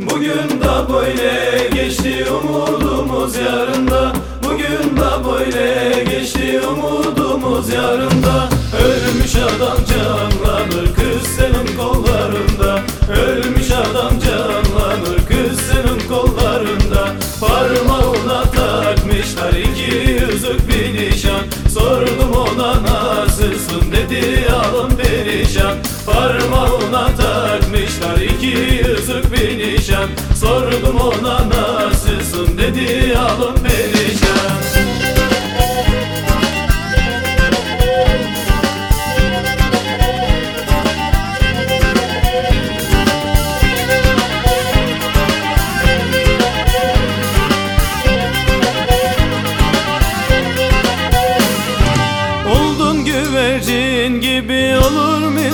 Bugün de böyle geçti umudumuz yarında. Bugün de böyle geçti umudumuz yarında. Ölmüş adam canlanır kız senin kollarında. Ölmüş adam canlanır kız senin kollarında. Parmağına takmışlar iki yüzük bir nişan. Sordum ona nasılsın? dedi alın perişan. Parmağına takmışlar iki yüzük nişan Sordum ona nasılsın? dedi alın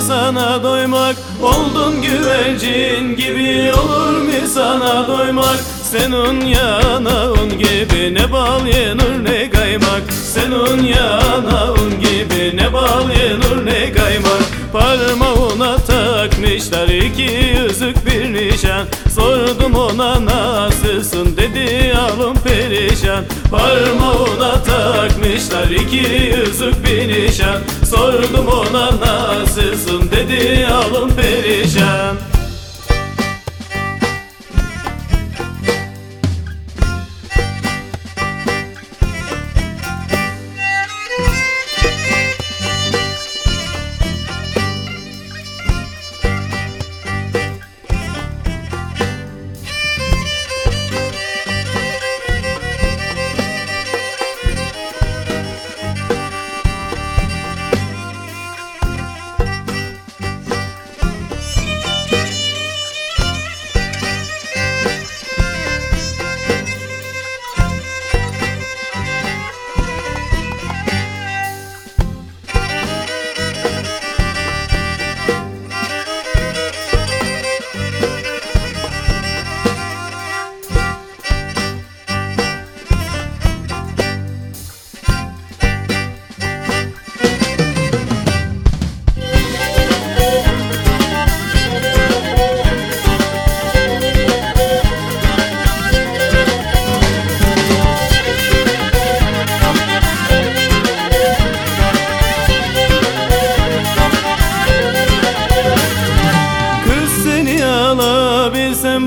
sana doymak Oldun güvercin gibi olur mu sana doymak? Senin yanağın gibi ne bal yenir ne kaymak? Senin yanağın gibi ne bal yenir ne kaymak? Parmağına takmışlar iki yüzük bir nişan. Sordum perişan Parmağına takmışlar iki yüzük bir nişan. Sordum ona nasılsın? dedi alın perişan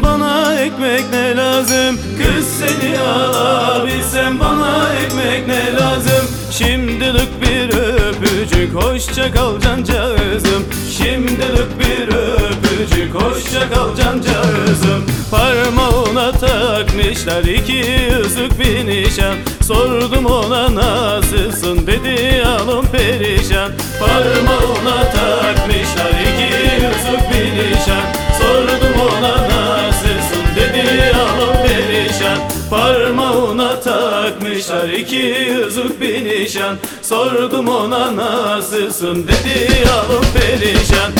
bana ekmek ne lazım? Kız seni alabilsem bana ekmek ne lazım? Şimdilik bir öpücük hoşça kal cancağızım. Şimdilik bir öpücük hoşça kal cancağızım. Parmağına takmışlar iki yüzük bir nişan. Sordum ona nasılsın? dedi alın perişan. Parmağına takmışlar takmışlar iki yüzük bir nişan. Sordum ona nasılsın? dedi alın perişan